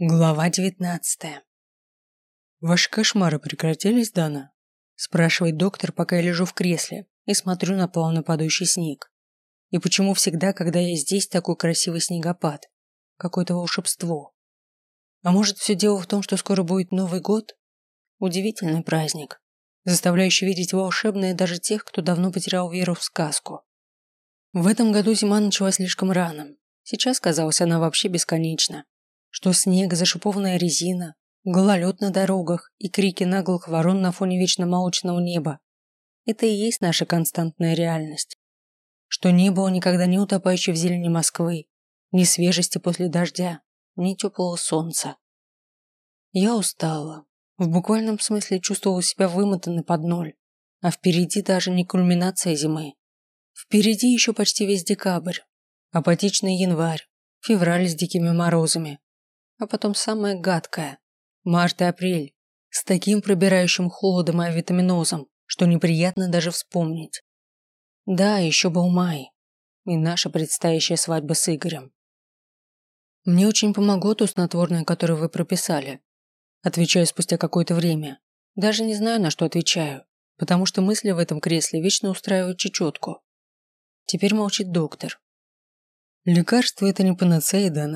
Глава девятнадцатая. «Ваши кошмары прекратились, Дана?» спрашивает доктор, пока я лежу в кресле и смотрю на плавно падающий снег. И почему всегда, когда я здесь, такой красивый снегопад? Какое-то волшебство. А может, все дело в том, что скоро будет Новый год? Удивительный праздник, заставляющий видеть волшебное даже тех, кто давно потерял веру в сказку. В этом году зима началась слишком рано. Сейчас казалось, она вообще бесконечна что снег, зашипованная резина, гололед на дорогах и крики наглых ворон на фоне вечно молочного неба – это и есть наша константная реальность. Что не было никогда ни утопающей в зелени Москвы, ни свежести после дождя, ни теплого солнца. Я устала. В буквальном смысле чувствовала себя вымотанной под ноль. А впереди даже не кульминация зимы. Впереди еще почти весь декабрь, апатичный январь, февраль с дикими морозами, а потом самое гадкое – март и апрель, с таким пробирающим холодом и авитаминозом, что неприятно даже вспомнить. Да, еще был май, и наша предстоящая свадьба с Игорем. Мне очень помогло то снотворное, которое вы прописали. Отвечаю спустя какое-то время. Даже не знаю, на что отвечаю, потому что мысли в этом кресле вечно устраивают чечетку. Теперь молчит доктор. Лекарство – это не панацея, да.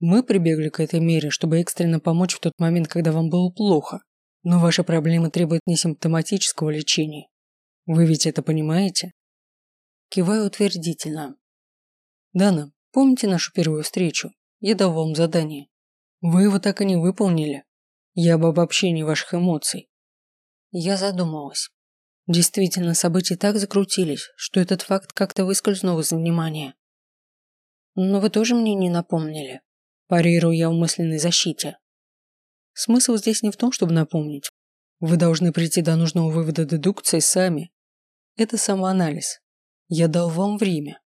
Мы прибегли к этой мере, чтобы экстренно помочь в тот момент, когда вам было плохо. Но ваша проблема требует не симптоматического лечения. Вы ведь это понимаете? Киваю утвердительно. Дана, помните нашу первую встречу? Я дал вам задание. Вы его так и не выполнили. Я об обобщении ваших эмоций. Я задумалась. Действительно, события так закрутились, что этот факт как-то выскользнул из внимания. Но вы тоже мне не напомнили. Парирую я в мысленной защите. Смысл здесь не в том, чтобы напомнить. Вы должны прийти до нужного вывода дедукции сами. Это самоанализ. Я дал вам время.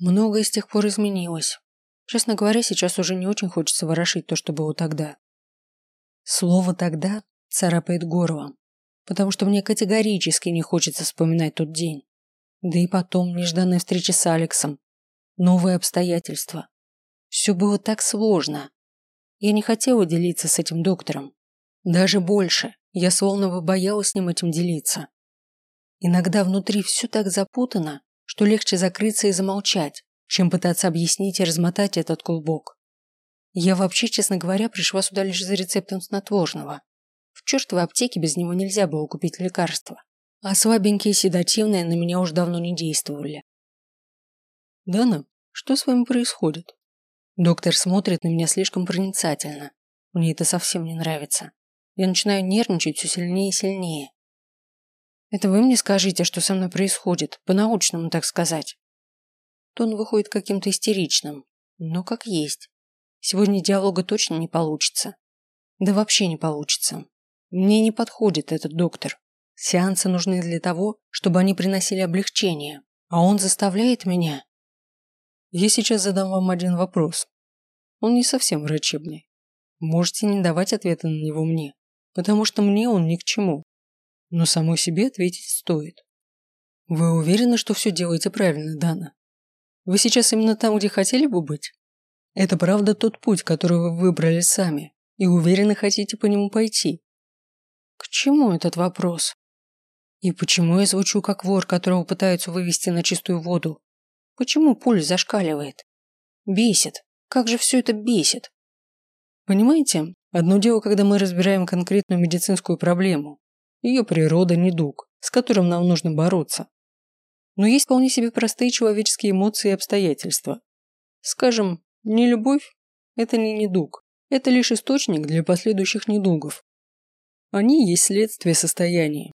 Многое с тех пор изменилось. Честно говоря, сейчас уже не очень хочется ворошить то, что было тогда. Слово «тогда» царапает горло, потому что мне категорически не хочется вспоминать тот день. Да и потом нежданная встреча с Алексом, новые обстоятельства. Все было так сложно. Я не хотела делиться с этим доктором. Даже больше, я словно бы боялась с ним этим делиться. Иногда внутри все так запутано, что легче закрыться и замолчать, чем пытаться объяснить и размотать этот клубок. Я вообще, честно говоря, пришла сюда лишь за рецептом снотворного. В чертовой аптеке без него нельзя было купить лекарства. А слабенькие седативные на меня уже давно не действовали. «Дана, что с вами происходит?» Доктор смотрит на меня слишком проницательно. Мне это совсем не нравится. Я начинаю нервничать все сильнее и сильнее. Это вы мне скажите, что со мной происходит, по-научному так сказать. Тон выходит каким-то истеричным, но как есть. Сегодня диалога точно не получится. Да вообще не получится. Мне не подходит этот доктор. Сеансы нужны для того, чтобы они приносили облегчение, а он заставляет меня я сейчас задам вам один вопрос. Он не совсем врачебный. Можете не давать ответа на него мне, потому что мне он ни к чему. Но самой себе ответить стоит. Вы уверены, что все делаете правильно, Дана? Вы сейчас именно там, где хотели бы быть? Это правда тот путь, который вы выбрали сами, и уверены хотите по нему пойти. К чему этот вопрос? И почему я звучу как вор, которого пытаются вывести на чистую воду? Почему пульс зашкаливает? Бесит. Как же все это бесит? Понимаете, одно дело, когда мы разбираем конкретную медицинскую проблему. Ее природа – недуг, с которым нам нужно бороться. Но есть вполне себе простые человеческие эмоции и обстоятельства. Скажем, не любовь – это не недуг, это лишь источник для последующих недугов. Они есть следствие состояния.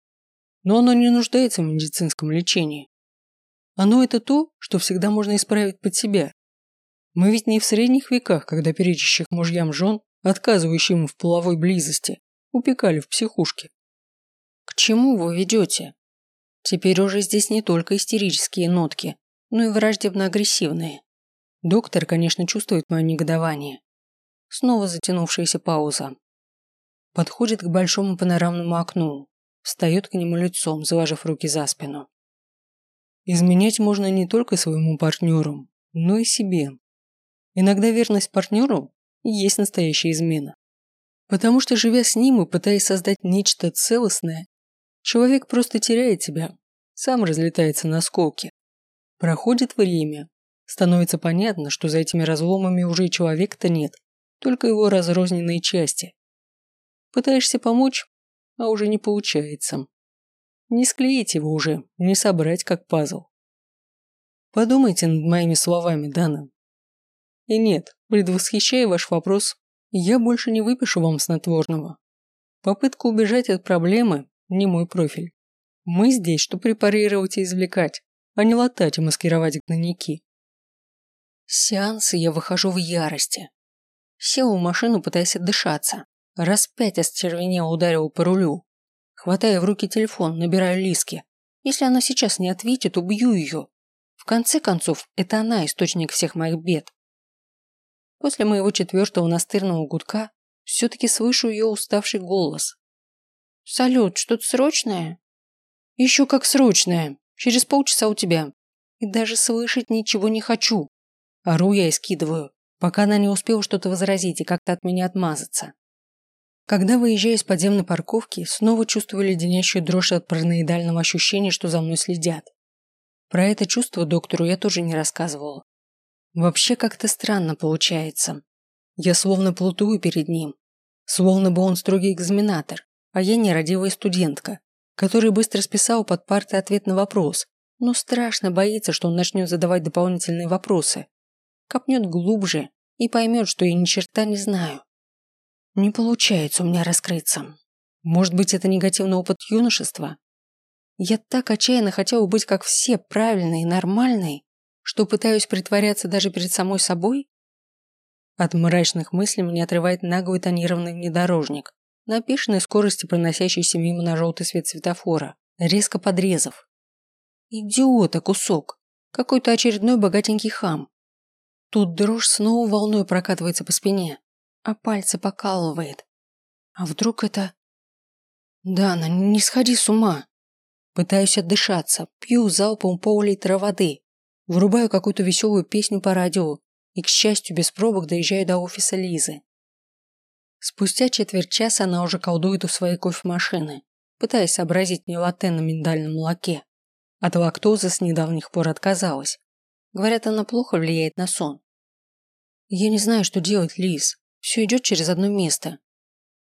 Но оно не нуждается в медицинском лечении. Оно это то, что всегда можно исправить под себя. Мы ведь не в средних веках, когда перечащих мужьям жен, отказывающим в половой близости, упекали в психушке. К чему вы ведете? Теперь уже здесь не только истерические нотки, но и враждебно-агрессивные. Доктор, конечно, чувствует мое негодование. Снова затянувшаяся пауза. Подходит к большому панорамному окну, встает к нему лицом, заложив руки за спину. Изменять можно не только своему партнеру, но и себе. Иногда верность партнеру есть настоящая измена. Потому что, живя с ним и пытаясь создать нечто целостное, человек просто теряет себя, сам разлетается на осколки. Проходит время, становится понятно, что за этими разломами уже человека-то нет, только его разрозненные части. Пытаешься помочь, а уже не получается. Не склеить его уже, не собрать как пазл. Подумайте над моими словами, Дана. И нет, предвосхищая ваш вопрос, я больше не выпишу вам снотворного. Попытка убежать от проблемы – не мой профиль. Мы здесь, чтобы препарировать и извлекать, а не латать и маскировать гнойники. С сеанса я выхожу в ярости. Сел в машину, пытаясь отдышаться. Раз пять остервенело ударил по рулю. Хватая в руки телефон, набираю Лиски. Если она сейчас не ответит, убью ее. В конце концов, это она источник всех моих бед. После моего четвертого настырного гудка все-таки слышу ее уставший голос. «Салют, что-то срочное?» «Еще как срочное. Через полчаса у тебя. И даже слышать ничего не хочу». Ору я и скидываю, пока она не успела что-то возразить и как-то от меня отмазаться. Когда выезжаю из подземной парковки, снова чувствую леденящую дрожь от параноидального ощущения, что за мной следят. Про это чувство доктору я тоже не рассказывала. Вообще как-то странно получается. Я словно плутую перед ним. Словно бы он строгий экзаменатор, а я нерадивая студентка, который быстро списал под партой ответ на вопрос, но страшно боится, что он начнет задавать дополнительные вопросы. Копнет глубже и поймет, что я ни черта не знаю. Не получается у меня раскрыться. Может быть, это негативный опыт юношества? Я так отчаянно хотела быть как все, правильной и нормальной, что пытаюсь притворяться даже перед самой собой? От мрачных мыслей меня отрывает наглый тонированный внедорожник, на бешеной скорости проносящийся мимо на желтый свет светофора, резко подрезав. Идиота кусок. Какой-то очередной богатенький хам. Тут дрожь снова волной прокатывается по спине, а пальцы покалывает. А вдруг это... Дана, не сходи с ума. Пытаюсь отдышаться, пью залпом пол-литра воды, Врубаю какую-то веселую песню по радио и, к счастью, без пробок доезжаю до офиса Лизы. Спустя четверть часа она уже колдует у своей кофемашины, пытаясь сообразить мне латте на миндальном молоке. От лактозы с недавних пор отказалась. Говорят, она плохо влияет на сон. Я не знаю, что делать, Лиз. Все идет через одно место.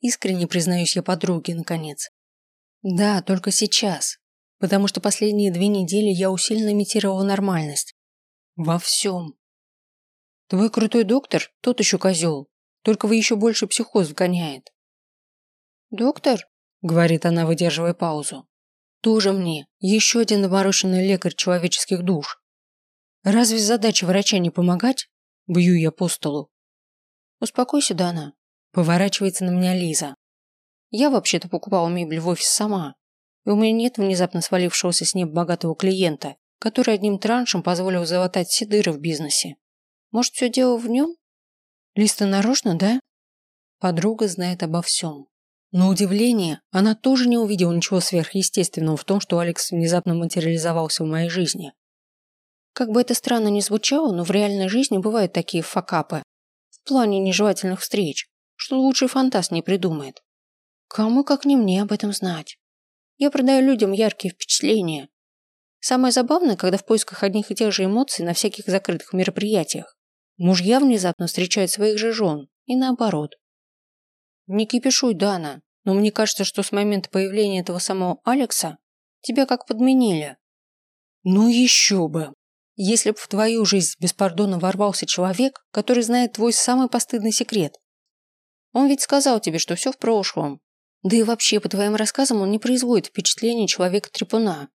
Искренне признаюсь я подруге, наконец. Да, только сейчас потому что последние две недели я усиленно имитировала нормальность. Во всем. Твой крутой доктор – тот еще козел, только вы еще больше психоз вгоняет. Доктор? Говорит она, выдерживая паузу. Тоже мне, еще один доморощенный лекарь человеческих душ. Разве задача врача не помогать? Бью я по столу. Успокойся, Дана. Поворачивается на меня Лиза. Я вообще-то покупала мебель в офис сама и у меня нет внезапно свалившегося с неба богатого клиента, который одним траншем позволил залатать все дыры в бизнесе. Может, все дело в нем? Листа нарочно, да? Подруга знает обо всем. На удивление, она тоже не увидела ничего сверхъестественного в том, что Алекс внезапно материализовался в моей жизни. Как бы это странно ни звучало, но в реальной жизни бывают такие факапы. В плане нежелательных встреч, что лучший фантаст не придумает. Кому, как не мне, об этом знать? Я продаю людям яркие впечатления. Самое забавное, когда в поисках одних и тех же эмоций на всяких закрытых мероприятиях мужья внезапно встречают своих же жен, и наоборот. Не кипишуй, Дана, но мне кажется, что с момента появления этого самого Алекса тебя как подменили. Ну еще бы. Если бы в твою жизнь без пардона ворвался человек, который знает твой самый постыдный секрет. Он ведь сказал тебе, что все в прошлом, да и вообще, по твоим рассказам, он не производит впечатления человека-трепуна.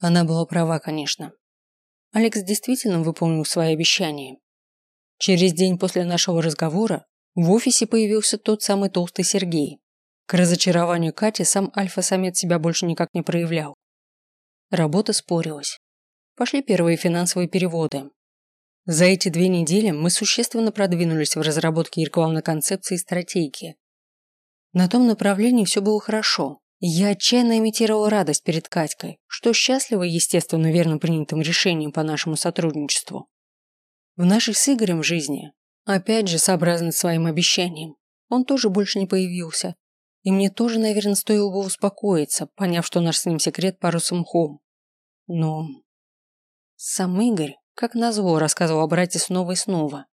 Она была права, конечно. Алекс действительно выполнил свои обещания. Через день после нашего разговора в офисе появился тот самый толстый Сергей. К разочарованию Кати сам альфа-самец себя больше никак не проявлял. Работа спорилась. Пошли первые финансовые переводы. За эти две недели мы существенно продвинулись в разработке рекламной концепции и стратегии, на том направлении все было хорошо. Я отчаянно имитировал радость перед Катькой, что счастлива, естественно, верно принятым решением по нашему сотрудничеству. В нашей с Игорем жизни Опять же, сообразно своим обещанием. Он тоже больше не появился. И мне тоже, наверное, стоило бы успокоиться, поняв, что наш с ним секрет порос мхом. Но... Сам Игорь, как назло, рассказывал о брате снова и снова.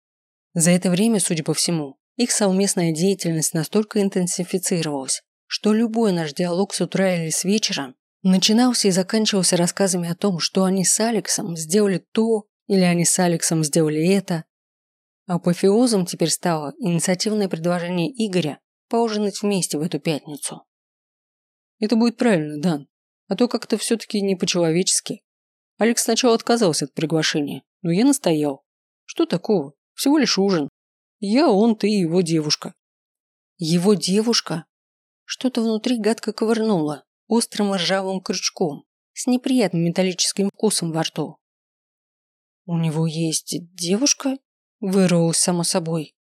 За это время, судя по всему, их совместная деятельность настолько интенсифицировалась, что любой наш диалог с утра или с вечера начинался и заканчивался рассказами о том, что они с Алексом сделали то, или они с Алексом сделали это. Апофеозом теперь стало инициативное предложение Игоря поужинать вместе в эту пятницу. Это будет правильно, Дан. А то как-то все-таки не по-человечески. Алекс сначала отказался от приглашения, но я настоял. Что такого? Всего лишь ужин. Я, он, ты и его девушка. Его девушка? Что-то внутри гадко ковырнуло, острым ржавым крючком, с неприятным металлическим вкусом во рту. У него есть девушка? Вырвалось само собой.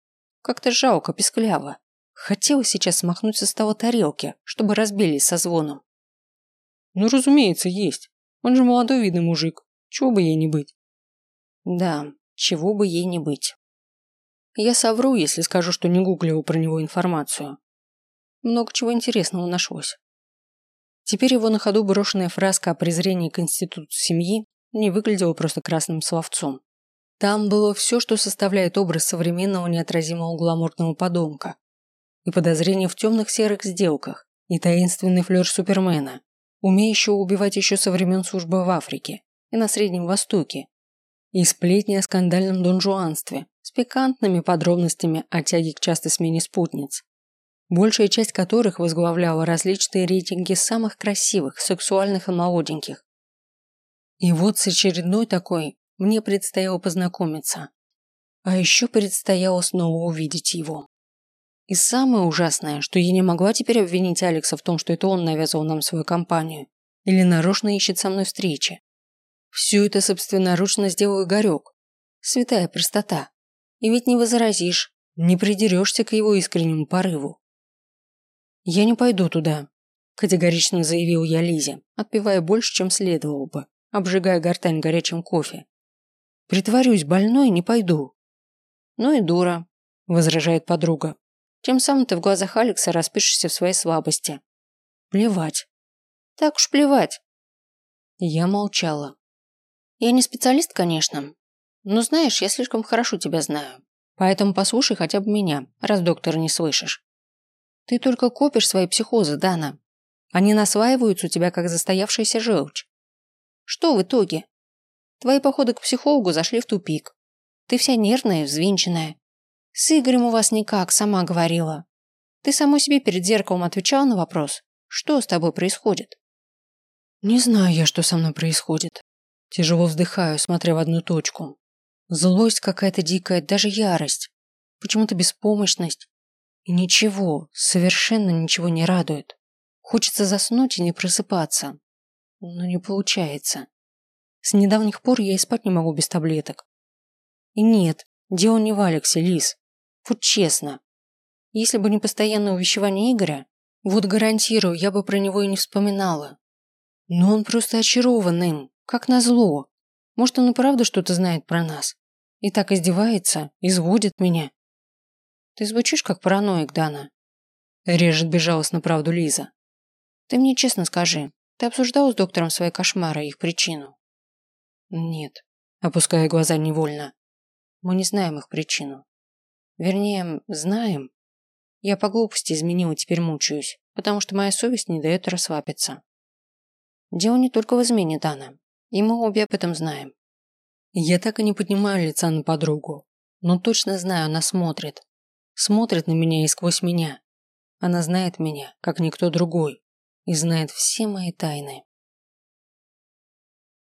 Как-то жалко, пескляво. Хотелось сейчас смахнуть со стола тарелки, чтобы разбились со звоном. Ну, разумеется, есть. Он же молодой видный мужик. Чего бы ей не быть? Да, чего бы ей не быть. Я совру, если скажу, что не гуглил про него информацию. Много чего интересного нашлось. Теперь его на ходу брошенная фразка о презрении к институту семьи не выглядела просто красным словцом. Там было все, что составляет образ современного неотразимого гламурного подонка и подозрения в темных серых сделках, и таинственный флер Супермена, умеющего убивать еще со времен службы в Африке и на Среднем Востоке, и сплетни о скандальном донжуанстве пикантными подробностями о тяге к частой смене спутниц, большая часть которых возглавляла различные рейтинги самых красивых, сексуальных и молоденьких. И вот с очередной такой мне предстояло познакомиться. А еще предстояло снова увидеть его. И самое ужасное, что я не могла теперь обвинить Алекса в том, что это он навязывал нам свою компанию или нарочно ищет со мной встречи. Все это собственноручно сделал Игорек. Святая простота. И ведь не возразишь, не придерешься к его искреннему порыву. «Я не пойду туда», – категорично заявил я Лизе, отпивая больше, чем следовало бы, обжигая гортань горячим кофе. «Притворюсь больной, не пойду». «Ну и дура», – возражает подруга. Тем самым ты в глазах Алекса распишешься в своей слабости. Плевать. Так уж плевать. Я молчала. Я не специалист, конечно. Но знаешь, я слишком хорошо тебя знаю. Поэтому послушай хотя бы меня, раз доктора не слышишь. Ты только копишь свои психозы, Дана. Они наслаиваются у тебя, как застоявшаяся желчь. Что в итоге? Твои походы к психологу зашли в тупик. Ты вся нервная, взвинченная. С Игорем у вас никак, сама говорила. Ты самой себе перед зеркалом отвечала на вопрос, что с тобой происходит? Не знаю я, что со мной происходит. Тяжело вздыхаю, смотря в одну точку. Злость какая-то дикая, даже ярость. Почему-то беспомощность. И ничего, совершенно ничего не радует. Хочется заснуть и не просыпаться. Но не получается. С недавних пор я и спать не могу без таблеток. И нет, дело не в Алексе, Лис. Вот честно. Если бы не постоянное увещевание Игоря, вот гарантирую, я бы про него и не вспоминала. Но он просто очарован им, как назло. Может, он и правда что-то знает про нас. И так издевается, изводит меня. Ты звучишь как параноик, Дана. Режет безжалостно правду Лиза. Ты мне честно скажи, ты обсуждал с доктором свои кошмары и их причину? Нет, опуская глаза невольно. Мы не знаем их причину. Вернее, знаем. Я по глупости изменила, теперь мучаюсь, потому что моя совесть не дает расслабиться. Дело не только в измене Дана, и мы обе об этом знаем. Я так и не поднимаю лица на подругу, но точно знаю, она смотрит. Смотрит на меня и сквозь меня. Она знает меня, как никто другой, и знает все мои тайны.